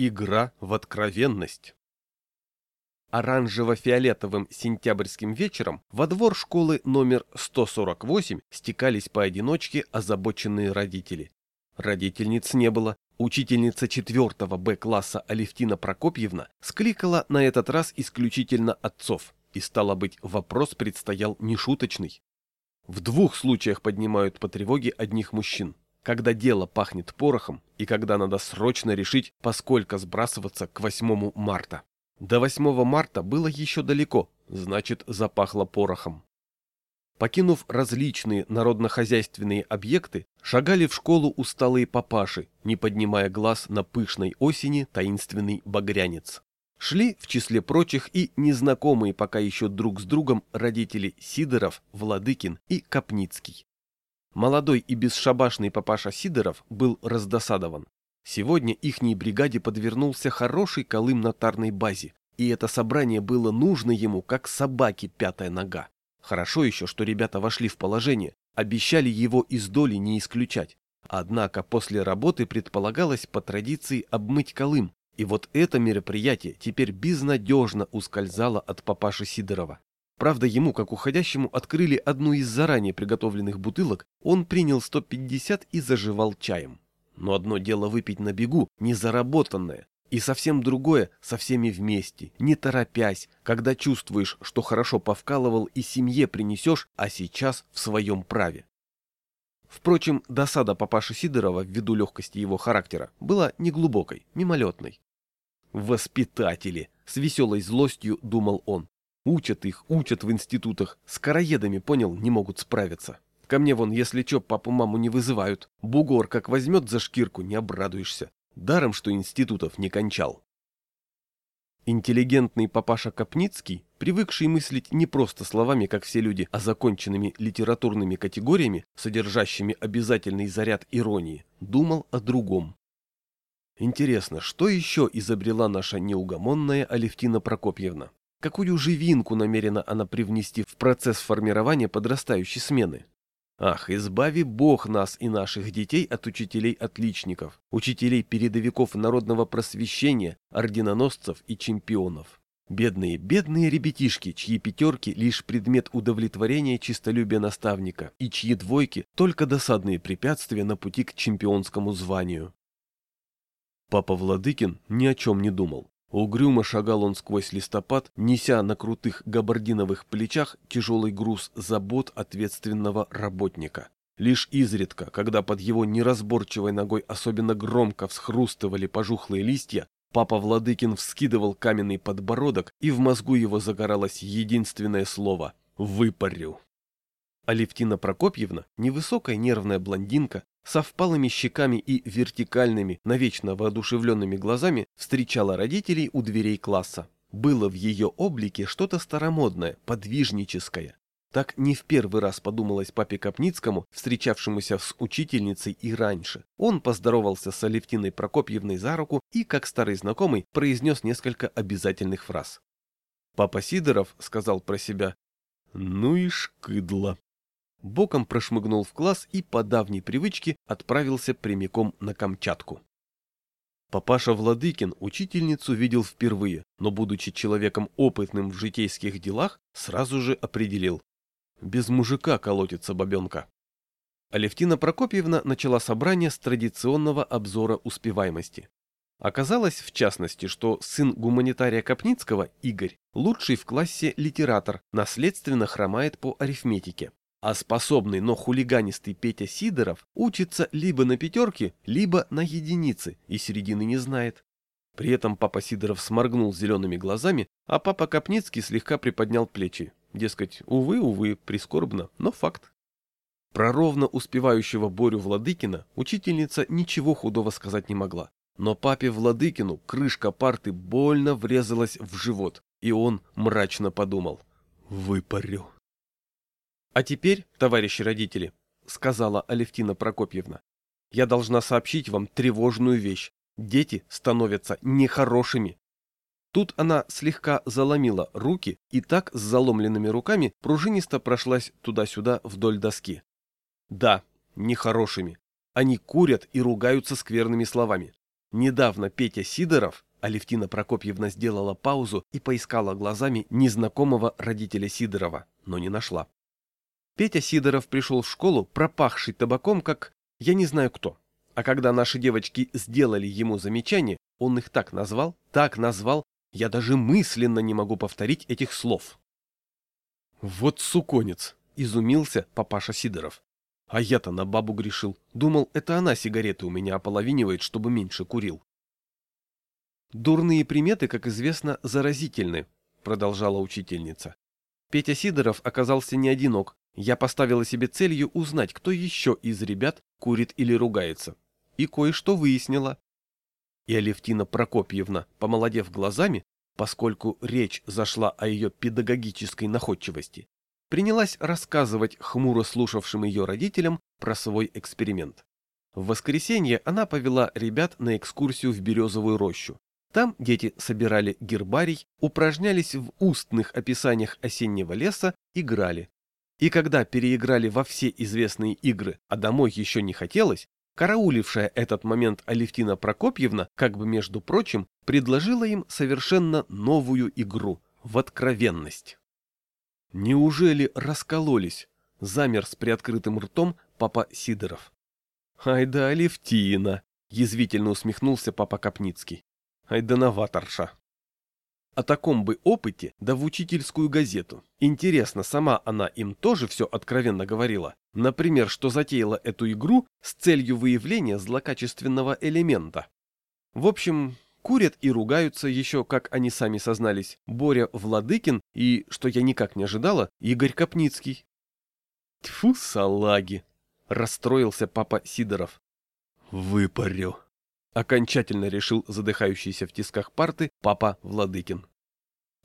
Игра в откровенность. Оранжево-фиолетовым сентябрьским вечером во двор школы номер 148 стекались поодиночке озабоченные родители. Родительниц не было. Учительница 4 Б-класса Алевтина Прокопьевна скликала на этот раз исключительно отцов, и стало быть, вопрос предстоял нешуточный. В двух случаях поднимают по тревоге одних мужчин когда дело пахнет порохом и когда надо срочно решить, поскольку сбрасываться к 8 марта. До 8 марта было еще далеко, значит, запахло порохом. Покинув различные народно-хозяйственные объекты, шагали в школу усталые папаши, не поднимая глаз на пышной осени таинственный багрянец. Шли, в числе прочих, и незнакомые пока еще друг с другом родители Сидоров, Владыкин и Капницкий. Молодой и бесшабашный папаша Сидоров был раздосадован. Сегодня ихней бригаде подвернулся хороший колым на тарной базе, и это собрание было нужно ему, как собаке пятая нога. Хорошо еще, что ребята вошли в положение, обещали его из доли не исключать. Однако после работы предполагалось по традиции обмыть колым, и вот это мероприятие теперь безнадежно ускользало от папаши Сидорова. Правда, ему, как уходящему, открыли одну из заранее приготовленных бутылок, он принял 150 и заживал чаем. Но одно дело выпить на бегу, незаработанное, и совсем другое со всеми вместе, не торопясь, когда чувствуешь, что хорошо повкалывал и семье принесешь, а сейчас в своем праве. Впрочем, досада папаши Сидорова ввиду легкости его характера была неглубокой, мимолетной. «Воспитатели!» — с веселой злостью думал он. Учат их, учат в институтах. С караедами, понял, не могут справиться. Ко мне вон, если чё, папу-маму не вызывают. Бугор как возьмет за шкирку, не обрадуешься. Даром, что институтов не кончал. Интеллигентный папаша Капницкий, привыкший мыслить не просто словами, как все люди, а законченными литературными категориями, содержащими обязательный заряд иронии, думал о другом. Интересно, что еще изобрела наша неугомонная Алевтина Прокопьевна? Какую живинку намерена она привнести в процесс формирования подрастающей смены? Ах, избави Бог нас и наших детей от учителей-отличников, учителей-передовиков народного просвещения, орденоносцев и чемпионов. Бедные, бедные ребятишки, чьи пятерки – лишь предмет удовлетворения чистолюбия наставника, и чьи двойки – только досадные препятствия на пути к чемпионскому званию. Папа Владыкин ни о чем не думал. Угрюмо шагал он сквозь листопад, неся на крутых габардиновых плечах тяжелый груз забот ответственного работника. Лишь изредка, когда под его неразборчивой ногой особенно громко всхрустывали пожухлые листья, папа Владыкин вскидывал каменный подбородок, и в мозгу его загоралось единственное слово «выпарю». Алевтина Прокопьевна, невысокая нервная блондинка, со впалыми щеками и вертикальными, навечно воодушевленными глазами встречала родителей у дверей класса. Было в ее облике что-то старомодное, подвижническое. Так не в первый раз подумалось папе Капницкому, встречавшемуся с учительницей и раньше. Он поздоровался с Алевтиной Прокопьевной за руку и, как старый знакомый, произнес несколько обязательных фраз. Папа Сидоров сказал про себя «Ну и шкыдло» боком прошмыгнул в класс и по давней привычке отправился прямиком на Камчатку. Папаша Владыкин учительницу видел впервые, но, будучи человеком опытным в житейских делах, сразу же определил. Без мужика колотится бабенка. Алевтина Прокопьевна начала собрание с традиционного обзора успеваемости. Оказалось, в частности, что сын гуманитария Капницкого, Игорь, лучший в классе литератор, наследственно хромает по арифметике. А способный, но хулиганистый Петя Сидоров учится либо на пятерке, либо на единице и середины не знает. При этом папа Сидоров сморгнул зелеными глазами, а папа Капницкий слегка приподнял плечи. Дескать, увы, увы, прискорбно, но факт. Про ровно успевающего Борю Владыкина учительница ничего худого сказать не могла. Но папе Владыкину крышка парты больно врезалась в живот, и он мрачно подумал «Выпарю». «А теперь, товарищи родители», — сказала Алевтина Прокопьевна, — «я должна сообщить вам тревожную вещь. Дети становятся нехорошими». Тут она слегка заломила руки и так с заломленными руками пружинисто прошлась туда-сюда вдоль доски. Да, нехорошими. Они курят и ругаются скверными словами. Недавно Петя Сидоров, Алевтина Прокопьевна сделала паузу и поискала глазами незнакомого родителя Сидорова, но не нашла. Петя Сидоров пришел в школу, пропахший табаком, как я не знаю кто. А когда наши девочки сделали ему замечание, он их так назвал, так назвал, я даже мысленно не могу повторить этих слов. Вот суконец, изумился папаша Сидоров. А я-то на бабу грешил. Думал, это она сигареты у меня ополовинивает, чтобы меньше курил. Дурные приметы, как известно, заразительны, продолжала учительница. Петя Сидоров оказался не одинок. Я поставила себе целью узнать, кто еще из ребят курит или ругается. И кое-что выяснила. И Алевтина Прокопьевна, помолодев глазами, поскольку речь зашла о ее педагогической находчивости, принялась рассказывать хмуро слушавшим ее родителям про свой эксперимент. В воскресенье она повела ребят на экскурсию в Березовую рощу. Там дети собирали гербарий, упражнялись в устных описаниях осеннего леса, играли. И когда переиграли во все известные игры, а домой еще не хотелось, караулившая этот момент Алевтина Прокопьевна, как бы между прочим, предложила им совершенно новую игру – в откровенность. Неужели раскололись? Замер с приоткрытым ртом папа Сидоров. Ай да Алевтина! Язвительно усмехнулся папа Капницкий. Ай да новаторша! О таком бы опыте, да в учительскую газету. Интересно, сама она им тоже все откровенно говорила? Например, что затеяла эту игру с целью выявления злокачественного элемента. В общем, Курят и ругаются еще, как они сами сознались, Боря Владыкин и, что я никак не ожидала, Игорь Капницкий. Тьфу, салаги! Расстроился папа Сидоров. Выпарю. Окончательно решил задыхающийся в тисках парты папа Владыкин.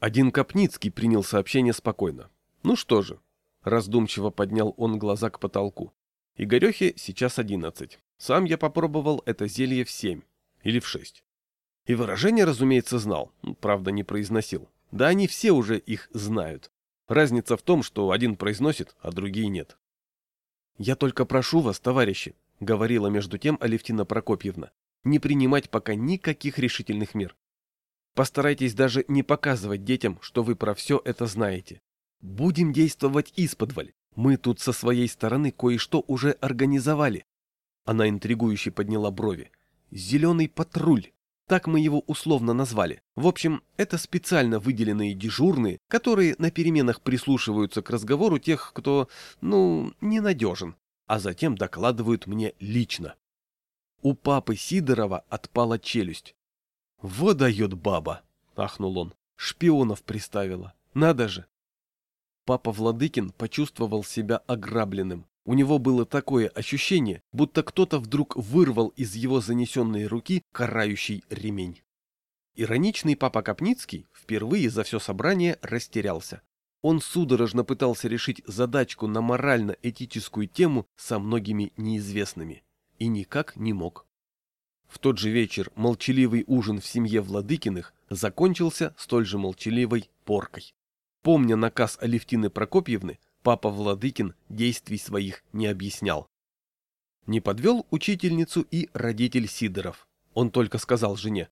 Один Капницкий принял сообщение спокойно. Ну что же, раздумчиво поднял он глаза к потолку. Игорехе сейчас одиннадцать. Сам я попробовал это зелье в семь или в шесть. И выражение, разумеется, знал, правда не произносил. Да они все уже их знают. Разница в том, что один произносит, а другие нет. «Я только прошу вас, товарищи», — говорила между тем Алевтина Прокопьевна, «не принимать пока никаких решительных мер. Постарайтесь даже не показывать детям, что вы про все это знаете. Будем действовать исподволь. Мы тут со своей стороны кое-что уже организовали». Она интригующе подняла брови. «Зеленый патруль». Так мы его условно назвали. В общем, это специально выделенные дежурные, которые на переменах прислушиваются к разговору тех, кто, ну, ненадежен, а затем докладывают мне лично. У папы Сидорова отпала челюсть. «Вот дает баба!» — ахнул он. «Шпионов приставила. Надо же!» Папа Владыкин почувствовал себя ограбленным. У него было такое ощущение, будто кто-то вдруг вырвал из его занесенной руки карающий ремень. Ироничный папа Капницкий впервые за все собрание растерялся. Он судорожно пытался решить задачку на морально-этическую тему со многими неизвестными. И никак не мог. В тот же вечер молчаливый ужин в семье Владыкиных закончился столь же молчаливой поркой. Помня наказ Алевтины Прокопьевны, Папа Владыкин действий своих не объяснял. Не подвел учительницу и родитель Сидоров. Он только сказал жене,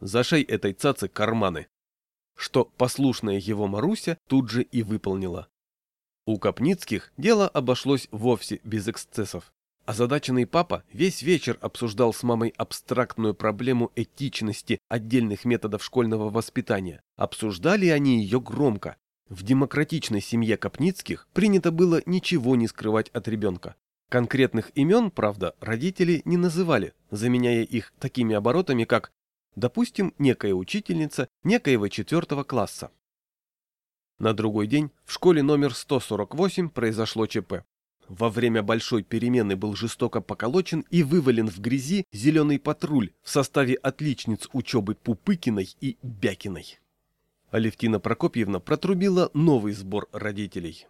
«Зашей этой цацы карманы», что послушная его Маруся тут же и выполнила. У Капницких дело обошлось вовсе без эксцессов. Озадаченный папа весь вечер обсуждал с мамой абстрактную проблему этичности отдельных методов школьного воспитания. Обсуждали они ее громко, в демократичной семье Капницких принято было ничего не скрывать от ребенка. Конкретных имен, правда, родители не называли, заменяя их такими оборотами, как, допустим, некая учительница некоего четвертого класса. На другой день в школе номер 148 произошло ЧП. Во время большой перемены был жестоко поколочен и вывален в грязи зеленый патруль в составе отличниц учебы Пупыкиной и Бякиной. Алевтина Прокопьевна протрубила новый сбор родителей.